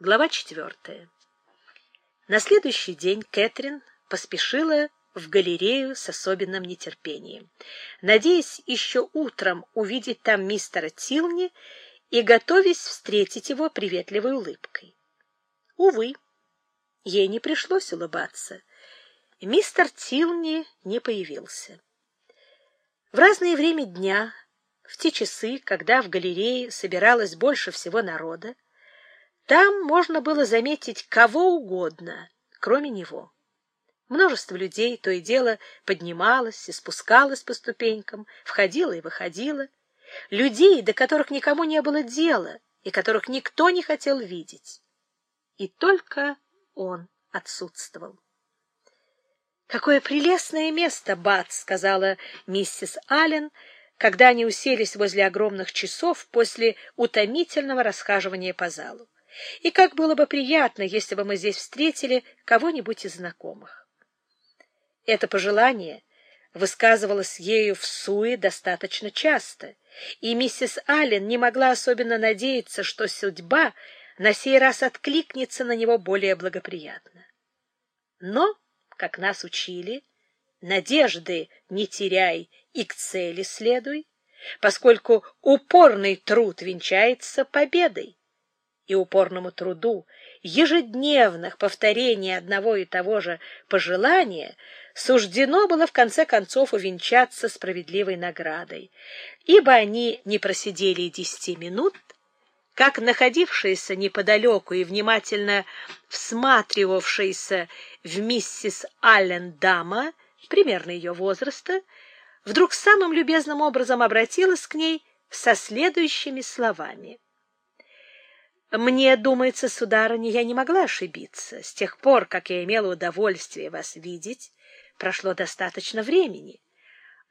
Глава четвертая. На следующий день Кэтрин поспешила в галерею с особенным нетерпением, надеясь еще утром увидеть там мистера Тилни и готовясь встретить его приветливой улыбкой. Увы, ей не пришлось улыбаться. Мистер Тилни не появился. В разное время дня, в те часы, когда в галерее собиралось больше всего народа, там можно было заметить кого угодно, кроме него. Множество людей то и дело поднималось и спускалось по ступенькам, входило и выходило. Людей, до которых никому не было дела и которых никто не хотел видеть. И только он отсутствовал. «Какое прелестное место, Бат!» — сказала миссис Аллен, когда они уселись возле огромных часов после утомительного расхаживания по залу. И как было бы приятно, если бы мы здесь встретили кого-нибудь из знакомых. Это пожелание высказывалось ею в суе достаточно часто, и миссис Аллен не могла особенно надеяться, что судьба на сей раз откликнется на него более благоприятно. Но, как нас учили, надежды не теряй и к цели следуй, поскольку упорный труд венчается победой и упорному труду, ежедневных повторений одного и того же пожелания суждено было в конце концов увенчаться справедливой наградой, ибо они не просидели и десяти минут, как находившаяся неподалеку и внимательно всматривавшаяся в миссис Аллен дама, примерно ее возраста, вдруг самым любезным образом обратилась к ней со следующими словами. Мне думается, сударыня, я не могла ошибиться. С тех пор, как я имела удовольствие вас видеть, прошло достаточно времени.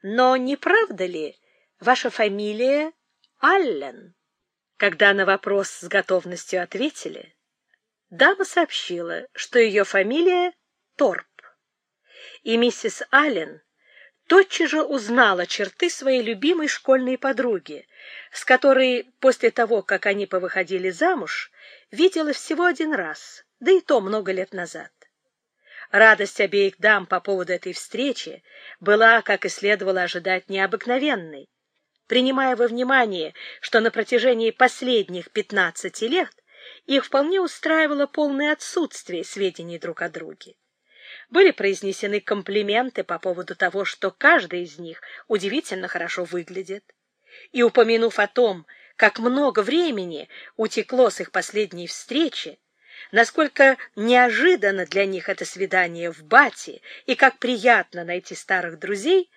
Но не правда ли ваша фамилия Аллен? Когда на вопрос с готовностью ответили, дама сообщила, что ее фамилия Торп. И миссис Аллен тотчас же узнала черты своей любимой школьной подруги, с которой после того, как они повыходили замуж, видела всего один раз, да и то много лет назад. Радость обеих дам по поводу этой встречи была, как и следовало ожидать, необыкновенной. Принимая во внимание, что на протяжении последних пятнадцати лет их вполне устраивало полное отсутствие сведений друг о друге. Были произнесены комплименты по поводу того, что каждый из них удивительно хорошо выглядит. И упомянув о том, как много времени утекло с их последней встречи, насколько неожиданно для них это свидание в Бате и как приятно найти старых друзей,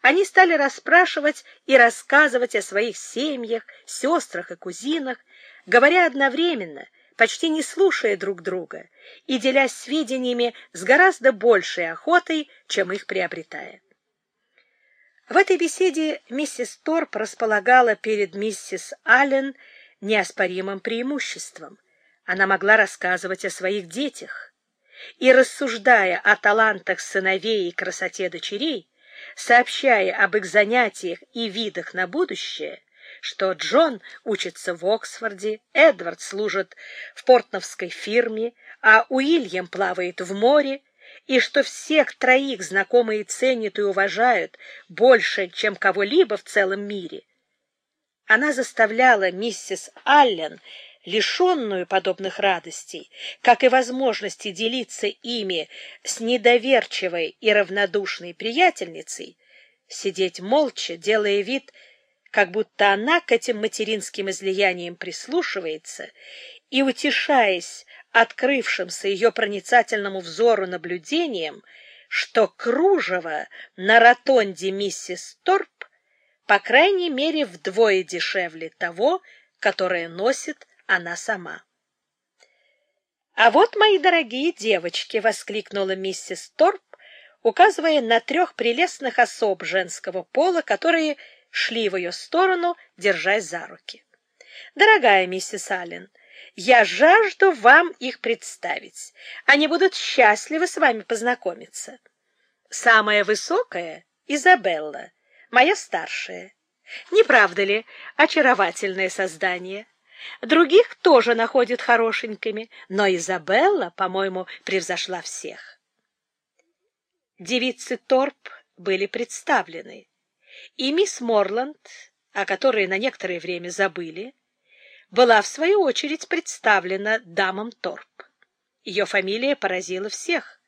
они стали расспрашивать и рассказывать о своих семьях, сестрах и кузинах, говоря одновременно — почти не слушая друг друга и делясь сведениями с гораздо большей охотой, чем их приобретая. В этой беседе миссис Торп располагала перед миссис Аллен неоспоримым преимуществом. Она могла рассказывать о своих детях. И, рассуждая о талантах сыновей и красоте дочерей, сообщая об их занятиях и видах на будущее, что Джон учится в Оксфорде, Эдвард служит в портновской фирме, а Уильям плавает в море, и что всех троих знакомые ценят и уважают больше, чем кого-либо в целом мире. Она заставляла миссис Аллен, лишенную подобных радостей, как и возможности делиться ими с недоверчивой и равнодушной приятельницей, сидеть молча, делая вид, как будто она к этим материнским излияниям прислушивается и, утешаясь открывшимся ее проницательному взору наблюдением, что кружево на ротонде миссис Торп по крайней мере вдвое дешевле того, которое носит она сама. «А вот, мои дорогие девочки!» — воскликнула миссис Торп, указывая на трех прелестных особ женского пола, которые шли в ее сторону, держась за руки. «Дорогая миссис Аллен, я жажду вам их представить. Они будут счастливы с вами познакомиться. Самая высокая — Изабелла, моя старшая. Не правда ли очаровательное создание? Других тоже находят хорошенькими, но Изабелла, по-моему, превзошла всех. Девицы Торп были представлены, и мисс Морланд, о которой на некоторое время забыли, была в свою очередь представлена дамам Торп. Ее фамилия поразила всех,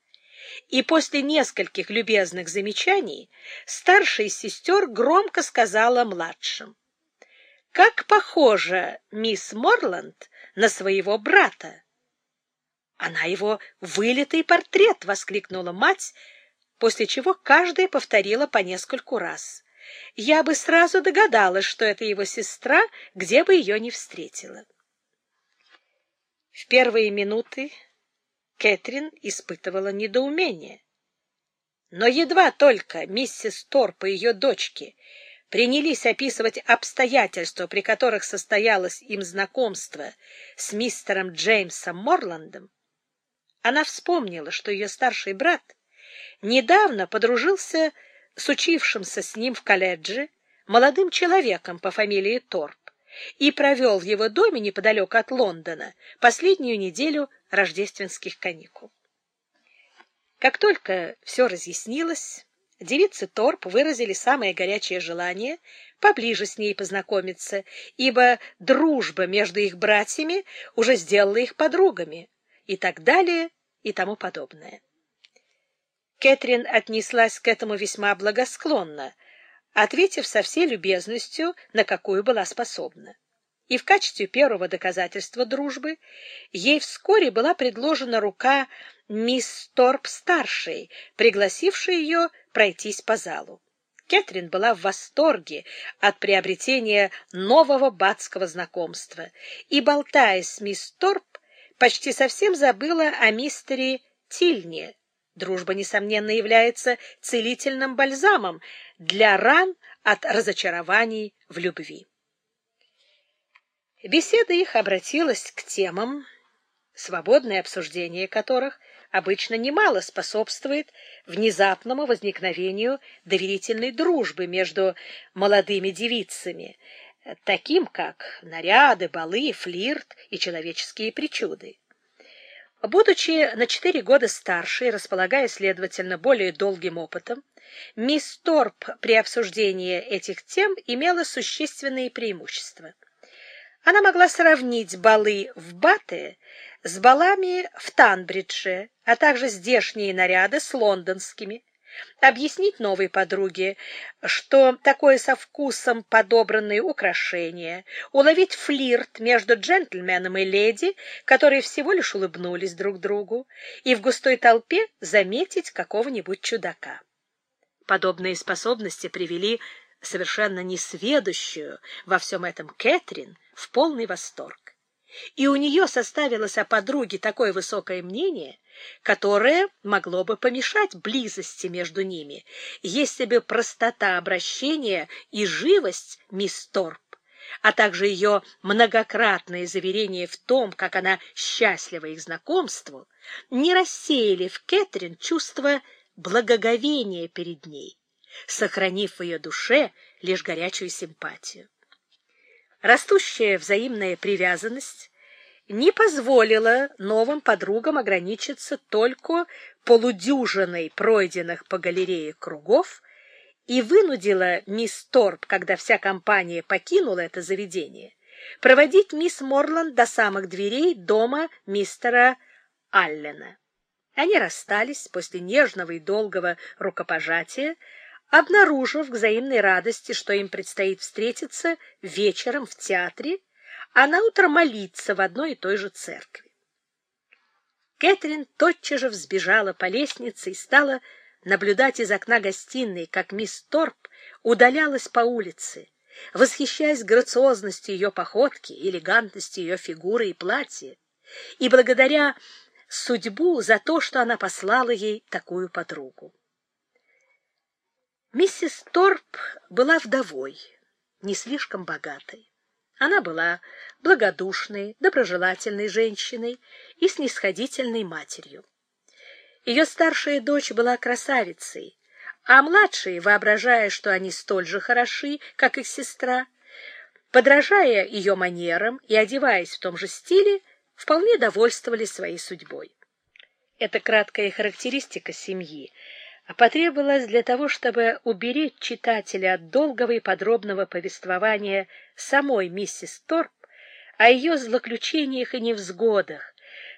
и после нескольких любезных замечаний старшая из сестер громко сказала младшим. Как похожа мисс Морланд на своего брата! Она его вылитый портрет, воскликнула мать, после чего каждая повторила по нескольку раз. Я бы сразу догадалась, что это его сестра, где бы ее ни встретила. В первые минуты Кэтрин испытывала недоумение. Но едва только миссис Торп и ее дочки принялись описывать обстоятельства, при которых состоялось им знакомство с мистером Джеймсом Морландом, она вспомнила, что ее старший брат недавно подружился с учившимся с ним в колледже молодым человеком по фамилии Торп и провел в его доме неподалеку от Лондона последнюю неделю рождественских каникул. Как только все разъяснилось, девицы Торп выразили самое горячее желание поближе с ней познакомиться, ибо дружба между их братьями уже сделала их подругами, и так далее, и тому подобное. Кэтрин отнеслась к этому весьма благосклонно, ответив со всей любезностью, на какую была способна. И в качестве первого доказательства дружбы ей вскоре была предложена рука мисс Торп-старшей, пригласившей ее пройтись по залу. Кэтрин была в восторге от приобретения нового батского знакомства и, болтая с мисс Торп, почти совсем забыла о мистере Тильне. Дружба, несомненно, является целительным бальзамом для ран от разочарований в любви. Беседа их обратилась к темам, свободное обсуждение которых обычно немало способствует внезапному возникновению доверительной дружбы между молодыми девицами, таким как наряды, балы, флирт и человеческие причуды. Будучи на четыре года старше и располагая, следовательно, более долгим опытом, мисс Торп при обсуждении этих тем имела существенные преимущества. Она могла сравнить балы в Бате с балами в Танбридже, а также здешние наряды с лондонскими, объяснить новой подруге, что такое со вкусом подобранные украшения, уловить флирт между джентльменом и леди, которые всего лишь улыбнулись друг другу, и в густой толпе заметить какого-нибудь чудака. Подобные способности привели совершенно несведущую во всем этом Кэтрин в полный восторг. И у нее составилось о подруге такое высокое мнение, которое могло бы помешать близости между ними, если бы простота обращения и живость мисс Торп, а также ее многократные заверения в том, как она счастлива их знакомству, не рассеяли в Кэтрин чувство благоговения перед ней, сохранив в ее душе лишь горячую симпатию. Растущая взаимная привязанность не позволила новым подругам ограничиться только полудюжиной пройденных по галерее кругов и вынудила мисс Торп, когда вся компания покинула это заведение, проводить мисс Морланд до самых дверей дома мистера Аллена. Они расстались после нежного и долгого рукопожатия, обнаружив к взаимной радости, что им предстоит встретиться вечером в театре, а на утро молиться в одной и той же церкви. Кэтрин тотчас же взбежала по лестнице и стала наблюдать из окна гостиной, как мисс Торп удалялась по улице, восхищаясь грациозностью ее походки, элегантностью ее фигуры и платья, и благодаря судьбу за то, что она послала ей такую подругу. Миссис Торп была вдовой, не слишком богатой. Она была благодушной, доброжелательной женщиной и снисходительной матерью. Ее старшая дочь была красавицей, а младшие, воображая, что они столь же хороши, как их сестра, подражая ее манерам и одеваясь в том же стиле, вполне довольствовались своей судьбой. Эта краткая характеристика семьи потребовалась для того, чтобы уберечь читателя от долгого и подробного повествования самой миссис Торп о ее злоключениях и невзгодах,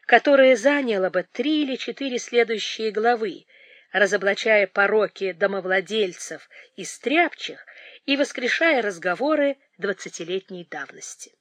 которое заняло бы три или четыре следующие главы, разоблачая пороки домовладельцев и стряпчих и воскрешая разговоры двадцатилетней давности.